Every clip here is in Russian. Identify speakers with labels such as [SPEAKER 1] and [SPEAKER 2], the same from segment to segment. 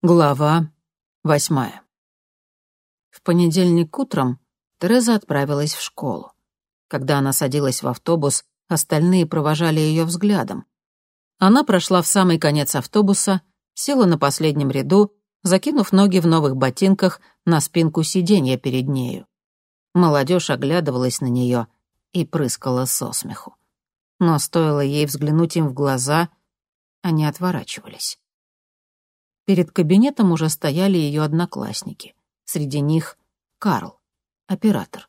[SPEAKER 1] Глава восьмая. В понедельник утром Тереза отправилась в школу. Когда она садилась в автобус, остальные провожали ее взглядом. Она прошла в самый конец автобуса, села на последнем ряду, закинув ноги в новых ботинках на спинку сиденья перед нею. Молодежь оглядывалась на нее и прыскала со смеху. Но стоило ей взглянуть им в глаза, они отворачивались. Перед кабинетом уже стояли ее одноклассники. Среди них Карл, оператор.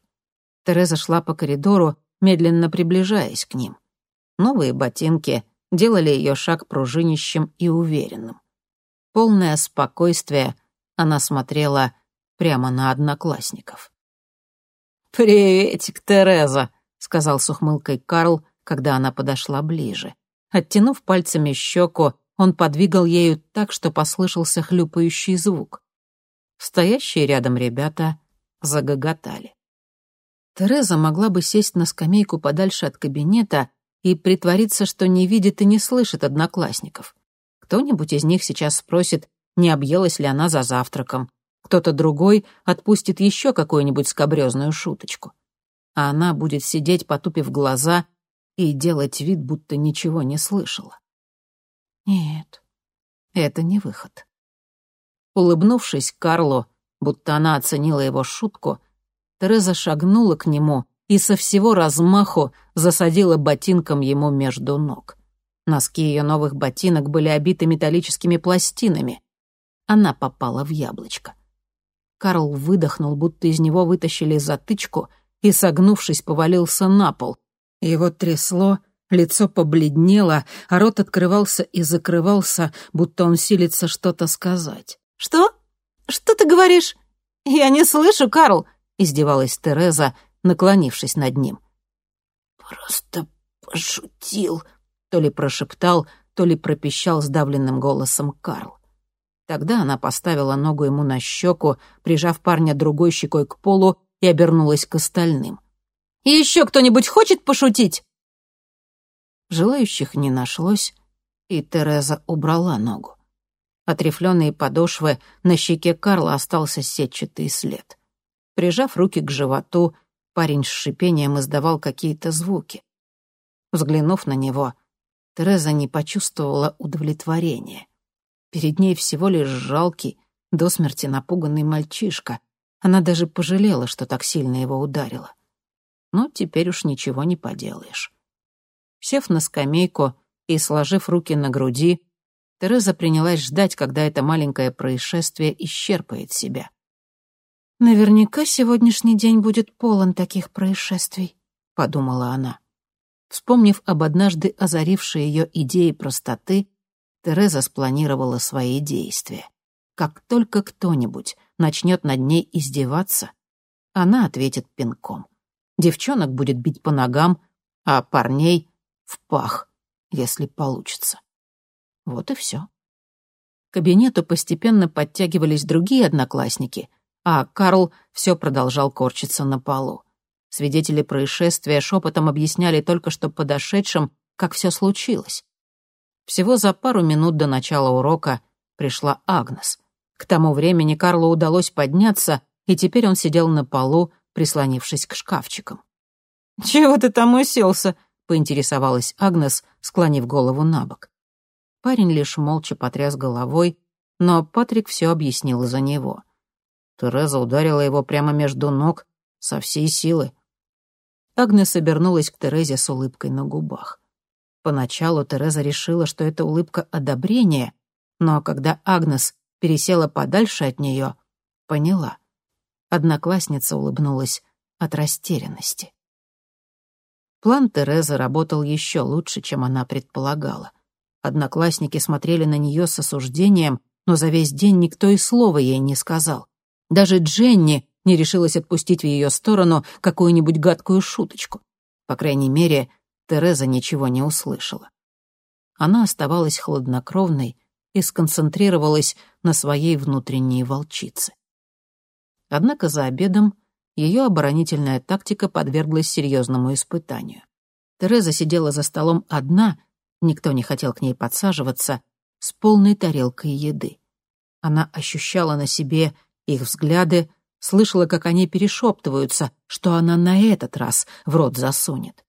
[SPEAKER 1] Тереза шла по коридору, медленно приближаясь к ним. Новые ботинки делали ее шаг пружинищем и уверенным. Полное спокойствие она смотрела прямо на одноклассников. «Приветик, Тереза», — сказал с ухмылкой Карл, когда она подошла ближе. Оттянув пальцами щеку, он подвигал ею так, что послышался хлюпающий звук. Стоящие рядом ребята загоготали. Тереза могла бы сесть на скамейку подальше от кабинета и притвориться, что не видит и не слышит одноклассников. Кто-нибудь из них сейчас спросит, не объелась ли она за завтраком. Кто-то другой отпустит еще какую-нибудь скобрезную шуточку. А она будет сидеть, потупив глаза, и делать вид, будто ничего не слышала. Нет, это не выход. Улыбнувшись Карлу, будто она оценила его шутку, Тереза шагнула к нему и со всего размаху засадила ботинком ему между ног. Носки ее новых ботинок были обиты металлическими пластинами. Она попала в яблочко. Карл выдохнул, будто из него вытащили затычку, и, согнувшись, повалился на пол. Его трясло, Лицо побледнело, а рот открывался и закрывался, будто он силится что-то сказать.
[SPEAKER 2] «Что? Что ты говоришь? Я не слышу, Карл!» — издевалась Тереза, наклонившись над ним.
[SPEAKER 1] «Просто пошутил», — то ли прошептал, то ли пропищал сдавленным голосом Карл. Тогда она поставила ногу ему на щеку, прижав парня другой щекой к полу и обернулась к остальным.
[SPEAKER 2] «И еще кто-нибудь хочет пошутить?»
[SPEAKER 1] Желающих не нашлось, и Тереза убрала ногу. От подошвы на щеке Карла остался сетчатый след. Прижав руки к животу, парень с шипением издавал какие-то звуки. Взглянув на него, Тереза не почувствовала удовлетворения. Перед ней всего лишь жалкий, до смерти напуганный мальчишка. Она даже пожалела, что так сильно его ударила. Но теперь уж ничего не поделаешь. Сев на скамейку и сложив руки на груди, Тереза принялась ждать, когда это маленькое происшествие исчерпает себя.
[SPEAKER 2] «Наверняка сегодняшний день будет полон таких происшествий», — подумала она.
[SPEAKER 1] Вспомнив об однажды озарившей ее идеи простоты, Тереза спланировала свои действия. Как только кто-нибудь начнет над ней издеваться, она ответит пинком. Девчонок будет бить по ногам, а парней в пах, если получится. Вот и все. К кабинету постепенно подтягивались другие одноклассники, а Карл все продолжал корчиться на полу. Свидетели происшествия шепотом объясняли только что подошедшим, как все случилось. Всего за пару минут до начала урока пришла Агнес. К тому времени Карлу удалось подняться, и теперь он сидел на полу, прислонившись к шкафчикам.
[SPEAKER 2] «Чего ты там уселся?»
[SPEAKER 1] Поинтересовалась Агнес, склонив голову на бок. Парень лишь молча потряс головой, но Патрик все объяснил за него. Тереза ударила его прямо между ног со всей силы. Агнес обернулась к Терезе с улыбкой на губах. Поначалу Тереза решила, что это улыбка одобрения, но когда Агнес пересела подальше от нее, поняла. Одноклассница улыбнулась от растерянности. План Терезы работал еще лучше, чем она предполагала. Одноклассники смотрели на нее с осуждением, но за весь день никто и слова ей не сказал. Даже Дженни не решилась отпустить в ее сторону какую-нибудь гадкую шуточку. По крайней мере, Тереза ничего не услышала. Она оставалась хладнокровной и сконцентрировалась на своей внутренней волчице. Однако за обедом ее оборонительная тактика подверглась серьезному испытанию. Тереза сидела за столом одна, никто не хотел к ней подсаживаться, с полной тарелкой еды. Она ощущала на себе их взгляды, слышала, как они перешептываются, что она на этот раз в рот засунет.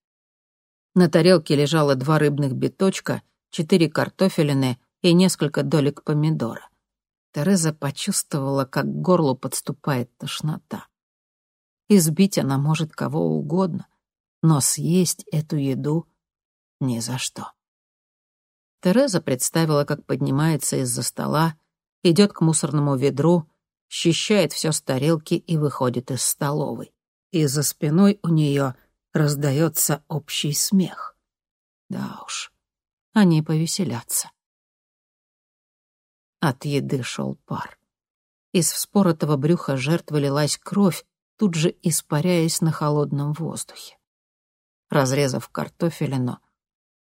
[SPEAKER 1] На тарелке лежало два рыбных биточка, четыре картофелины и несколько долек помидора. Тереза почувствовала, как к горлу подступает тошнота. Избить она может кого угодно, но съесть эту еду ни за что. Тереза представила, как поднимается из-за стола, идет к мусорному ведру, счищает все с тарелки и выходит из столовой. И за спиной у нее раздается общий смех. Да уж, они повеселятся. От еды шел пар. Из вспоротого брюха жертвы лилась кровь, тут же испаряясь на холодном воздухе. Разрезав картофелину,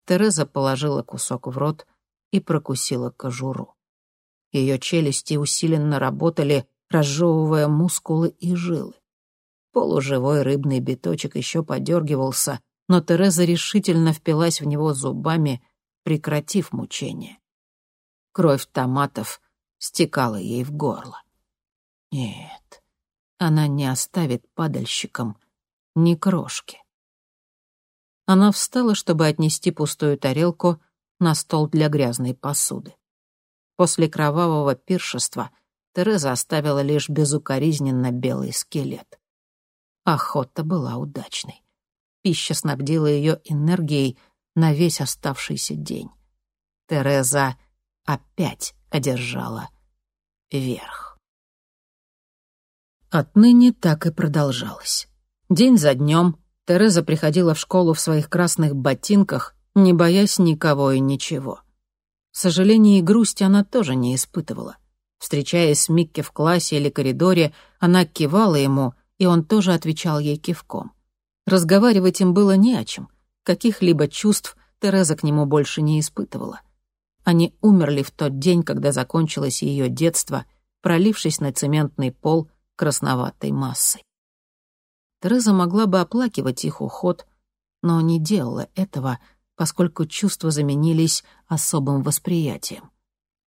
[SPEAKER 1] Тереза положила кусок в рот и прокусила кожуру. Ее челюсти усиленно работали, разжевывая мускулы и жилы. Полуживой рыбный биточек еще подергивался, но Тереза решительно впилась в него зубами, прекратив мучение. Кровь томатов стекала ей в горло. Нет, она не оставит падальщикам ни крошки. Она встала, чтобы отнести пустую тарелку на стол для грязной посуды. После кровавого пиршества Тереза оставила лишь безукоризненно белый скелет. Охота была удачной. Пища снабдила ее энергией на весь оставшийся день. Тереза опять одержала верх. Отныне так и продолжалось. День за днем Тереза приходила в школу в своих красных ботинках, не боясь никого и ничего. Сожаления и грусти она тоже не испытывала. Встречаясь с Микки в классе или коридоре, она кивала ему, и он тоже отвечал ей кивком. Разговаривать им было не о чем. Каких-либо чувств Тереза к нему больше не испытывала. Они умерли в тот день, когда закончилось ее детство, пролившись на цементный пол красноватой массой. Тереза могла бы оплакивать их уход, но не делала этого, поскольку чувства заменились особым восприятием.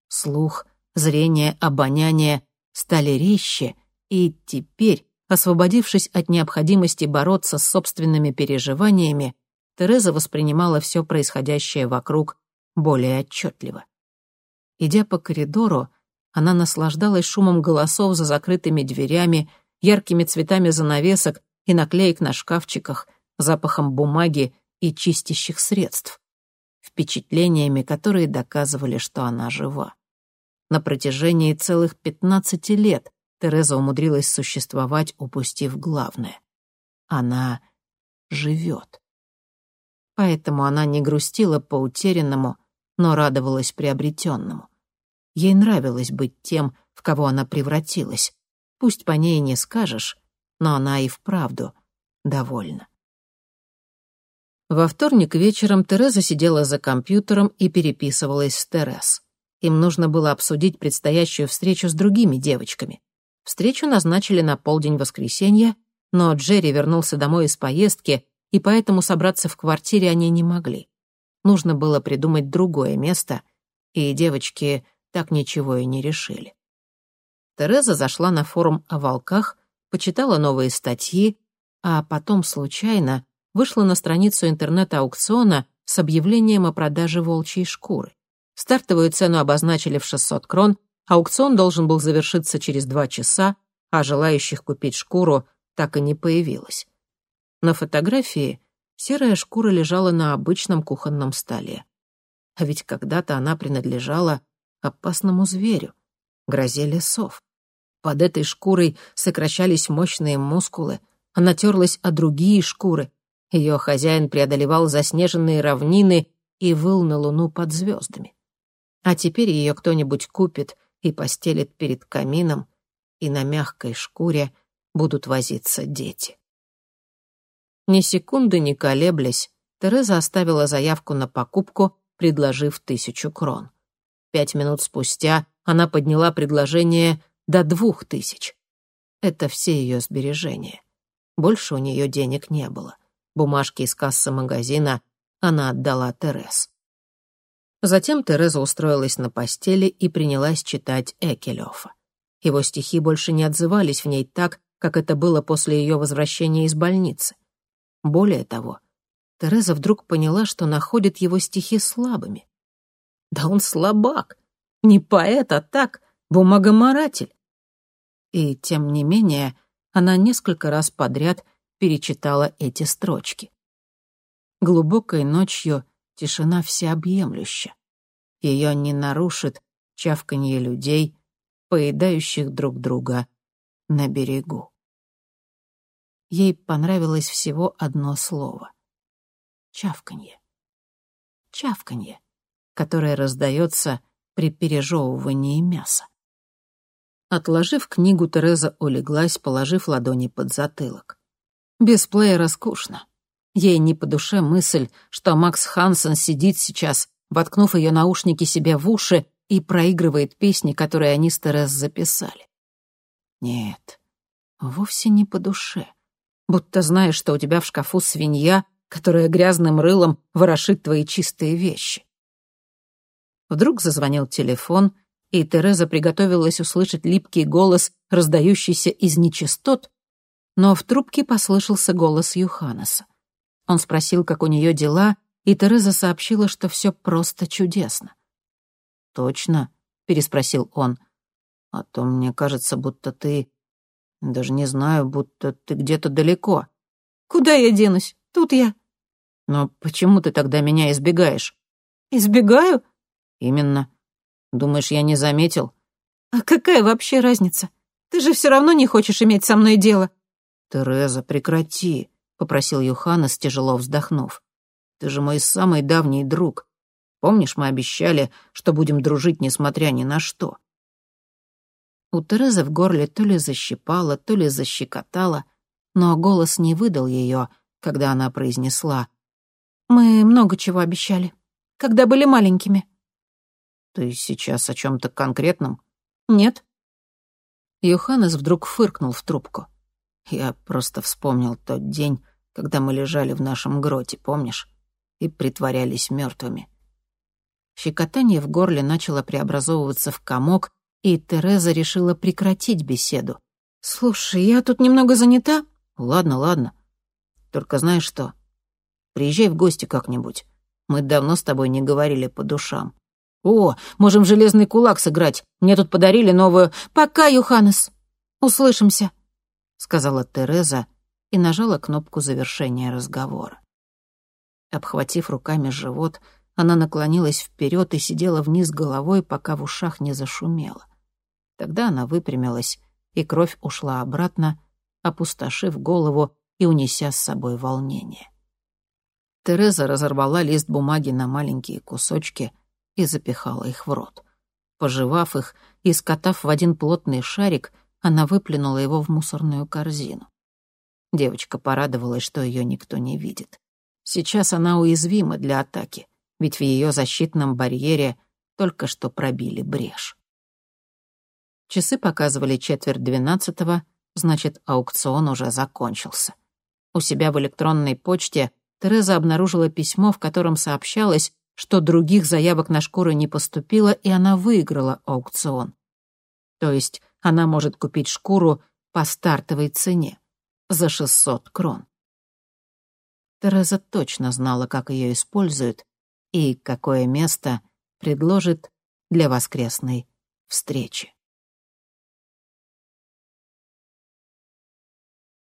[SPEAKER 1] Слух, зрение, обоняние стали резче, и теперь, освободившись от необходимости бороться с собственными переживаниями, Тереза воспринимала все происходящее вокруг более отчетливо. Идя по коридору, она наслаждалась шумом голосов за закрытыми дверями, яркими цветами занавесок и наклеек на шкафчиках, запахом бумаги и чистящих средств, впечатлениями, которые доказывали, что она жива. На протяжении целых пятнадцати лет Тереза умудрилась существовать, упустив главное. Она живет. Поэтому она не грустила по утерянному, но радовалась приобретенному. Ей нравилось быть тем, в кого она превратилась. Пусть по ней не скажешь, но она и вправду довольна. Во вторник вечером Тереза сидела за компьютером и переписывалась с Терез. Им нужно было обсудить предстоящую встречу с другими девочками. Встречу назначили на полдень воскресенья, но Джерри вернулся домой из поездки, и поэтому собраться в квартире они не могли. Нужно было придумать другое место, и девочки так ничего и не решили. Тереза зашла на форум о волках, почитала новые статьи, а потом случайно вышла на страницу интернет-аукциона с объявлением о продаже волчьей шкуры. Стартовую цену обозначили в 600 крон, аукцион должен был завершиться через два часа, а желающих купить шкуру так и не появилось. На фотографии серая шкура лежала на обычном кухонном столе. А ведь когда-то она принадлежала опасному зверю, грозе лесов. Под этой шкурой сокращались мощные мускулы, она терлась о другие шкуры. Ее хозяин преодолевал заснеженные равнины и выл на луну под звездами. А теперь ее кто-нибудь купит и постелит перед камином, и на мягкой шкуре будут возиться дети. Ни секунды не колеблясь, Тереза оставила заявку на покупку, предложив тысячу крон. Пять минут спустя она подняла предложение до двух тысяч. Это все ее сбережения. Больше у нее денег не было. Бумажки из кассы магазина она отдала Терес. Затем Тереза устроилась на постели и принялась читать Экелёфа. Его стихи больше не отзывались в ней так, как это было после ее возвращения из больницы. Более того, Тереза вдруг поняла, что находит его стихи слабыми. Да он слабак, не поэт, а так, бумагоморатель. И, тем не менее, она несколько раз подряд перечитала эти строчки. Глубокой ночью тишина всеобъемлюща. Ее не нарушит чавканье людей, поедающих друг друга на берегу. Ей понравилось всего одно слово — чавканье. Чавканье, которое раздается при пережевывании мяса. Отложив книгу, Тереза улеглась, положив ладони под затылок. Без плеера скучно. Ей не по душе мысль, что Макс Хансен сидит сейчас, воткнув ее наушники себе в уши и проигрывает песни, которые они с Терез записали. Нет, вовсе не по душе. Будто знаешь, что у тебя в шкафу свинья, которая грязным рылом ворошит твои чистые вещи. Вдруг зазвонил телефон — и Тереза приготовилась услышать липкий голос, раздающийся из нечистот, но в трубке послышался голос Юханеса. Он спросил, как у нее дела, и Тереза сообщила, что все просто чудесно. «Точно?» — переспросил он. «А то мне кажется, будто ты... Даже не знаю, будто ты где-то далеко».
[SPEAKER 2] «Куда я денусь? Тут я».
[SPEAKER 1] «Но почему ты тогда меня избегаешь?»
[SPEAKER 2] «Избегаю?»
[SPEAKER 1] «Именно. Думаешь, я не заметил?
[SPEAKER 2] А какая вообще разница? Ты же все равно не хочешь иметь со мной дело.
[SPEAKER 1] Тереза, прекрати, попросил Юханес, тяжело вздохнув. Ты же мой самый давний друг. Помнишь, мы обещали, что будем дружить, несмотря ни на что? У Терезы в горле то ли защипало, то ли защекотало, но голос не выдал ее, когда она произнесла.
[SPEAKER 2] «Мы много чего обещали, когда были маленькими».
[SPEAKER 1] «Ты сейчас о чем-то конкретном?»
[SPEAKER 2] «Нет».
[SPEAKER 1] Йоханнес вдруг фыркнул в трубку. «Я просто вспомнил тот день, когда мы лежали в нашем гроте, помнишь? И притворялись мертвыми. Щекотание в горле начало преобразовываться в комок, и Тереза решила прекратить беседу.
[SPEAKER 2] «Слушай, я тут немного занята».
[SPEAKER 1] «Ладно, ладно. Только знаешь что? Приезжай в гости как-нибудь. Мы давно с тобой не говорили по душам. «О, можем железный кулак сыграть. Мне тут подарили новую...»
[SPEAKER 2] «Пока, Юханес. Услышимся», — сказала
[SPEAKER 1] Тереза и нажала кнопку завершения разговора. Обхватив руками живот, она наклонилась вперед и сидела вниз головой, пока в ушах не зашумело. Тогда она выпрямилась, и кровь ушла обратно, опустошив голову и унеся с собой волнение. Тереза разорвала лист бумаги на маленькие кусочки — и запихала их в рот. Пожевав их и скотав в один плотный шарик, она выплюнула его в мусорную корзину. Девочка порадовалась, что ее никто не видит. Сейчас она уязвима для атаки, ведь в ее защитном барьере только что пробили брешь. Часы показывали четверть двенадцатого, значит, аукцион уже закончился. У себя в электронной почте Тереза обнаружила письмо, в котором сообщалось, что других заявок на шкуру не поступило, и она выиграла аукцион. То есть она может купить шкуру по стартовой цене за 600 крон. Тереза точно знала, как ее используют и какое место предложит для воскресной встречи.